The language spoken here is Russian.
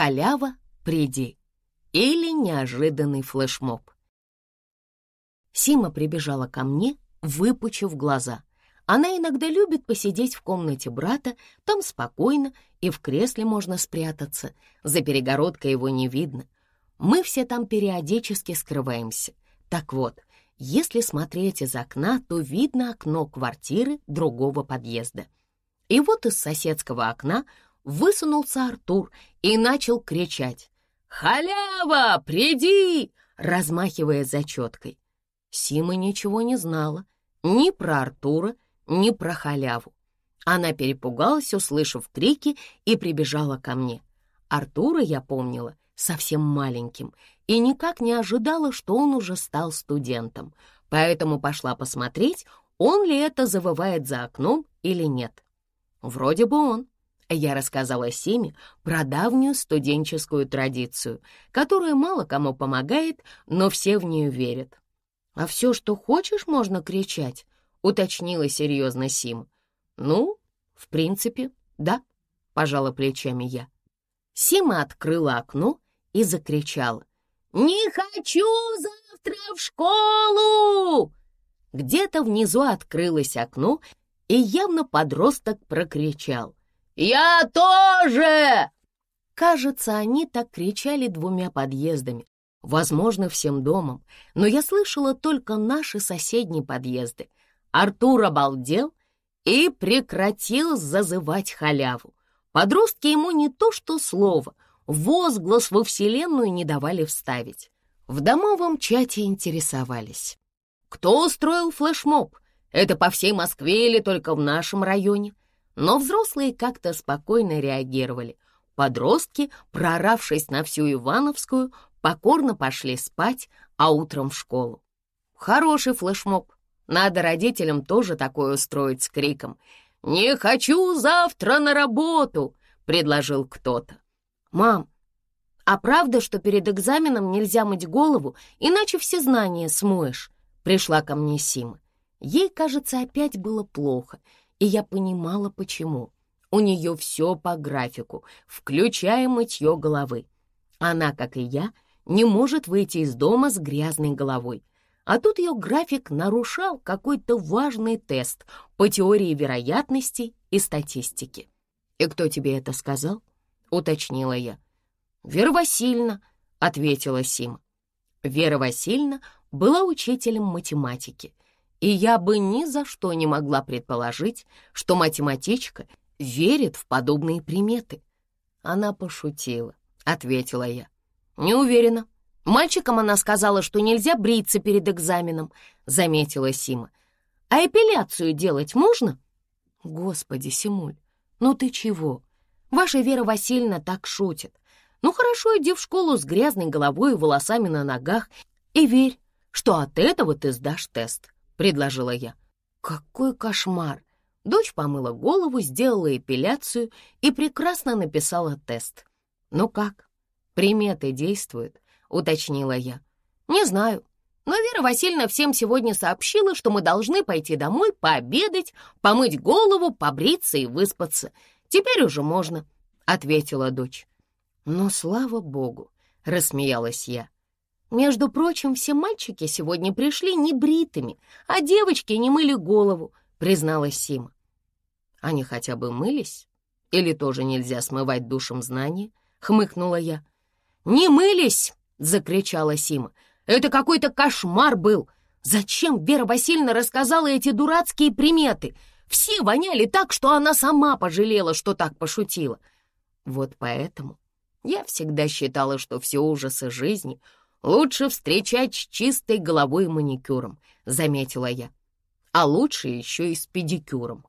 Халява, приди. Или неожиданный флешмоб. Сима прибежала ко мне, выпучив глаза. Она иногда любит посидеть в комнате брата, там спокойно, и в кресле можно спрятаться. За перегородкой его не видно. Мы все там периодически скрываемся. Так вот, если смотреть из окна, то видно окно квартиры другого подъезда. И вот из соседского окна высунулся Артур и начал кричать. «Халява, приди!» размахивая зачеткой. Сима ничего не знала ни про Артура, ни про халяву. Она перепугалась, услышав крики, и прибежала ко мне. Артура я помнила совсем маленьким и никак не ожидала, что он уже стал студентом, поэтому пошла посмотреть, он ли это завывает за окном или нет. Вроде бы он. Я рассказала Симе про давнюю студенческую традицию, которая мало кому помогает, но все в нее верят. «А все, что хочешь, можно кричать», — уточнила серьезно Сим. «Ну, в принципе, да», — пожала плечами я. Сима открыла окно и закричала. «Не хочу завтра в школу!» Где-то внизу открылось окно, и явно подросток прокричал. «Я тоже!» Кажется, они так кричали двумя подъездами, возможно, всем домом, но я слышала только наши соседние подъезды. Артур обалдел и прекратил зазывать халяву. Подростки ему не то что слово, возглас во Вселенную не давали вставить. В домовом чате интересовались. Кто устроил флешмоб? Это по всей Москве или только в нашем районе? Но взрослые как-то спокойно реагировали. Подростки, прооравшись на всю Ивановскую, покорно пошли спать, а утром в школу. Хороший флешмоб, надо родителям тоже такое устроить с криком. «Не хочу завтра на работу!» — предложил кто-то. «Мам, а правда, что перед экзаменом нельзя мыть голову, иначе все знания смоешь?» Пришла ко мне Сима. Ей, кажется, опять было плохо, и я понимала, почему. У нее все по графику, включая мытье головы. Она, как и я, не может выйти из дома с грязной головой. А тут ее график нарушал какой-то важный тест по теории вероятности и статистики. «И кто тебе это сказал?» — уточнила я. «Вера Васильевна», — ответила Сима. Вера Васильевна была учителем математики, и я бы ни за что не могла предположить, что математичка верит в подобные приметы. Она пошутила, — ответила я. «Не уверена», Мальчикам она сказала, что нельзя бриться перед экзаменом, заметила Сима. А эпиляцию делать можно? Господи, Симуль, ну ты чего? Ваша Вера Васильевна так шутит. Ну хорошо, иди в школу с грязной головой и волосами на ногах и верь, что от этого ты сдашь тест, предложила я. Какой кошмар! Дочь помыла голову, сделала эпиляцию и прекрасно написала тест. Ну как, приметы действуют? уточнила я. «Не знаю, но Вера Васильевна всем сегодня сообщила, что мы должны пойти домой, пообедать, помыть голову, побриться и выспаться. Теперь уже можно», — ответила дочь. «Но слава богу», — рассмеялась я. «Между прочим, все мальчики сегодня пришли не бритыми, а девочки не мыли голову», — призналась Сима. «Они хотя бы мылись? Или тоже нельзя смывать душем знания?» — хмыкнула я. «Не мылись!» закричала Сима. «Это какой-то кошмар был! Зачем Вера Васильевна рассказала эти дурацкие приметы? Все воняли так, что она сама пожалела, что так пошутила. Вот поэтому я всегда считала, что все ужасы жизни лучше встречать с чистой головой и маникюром, заметила я. А лучше еще и с педикюром.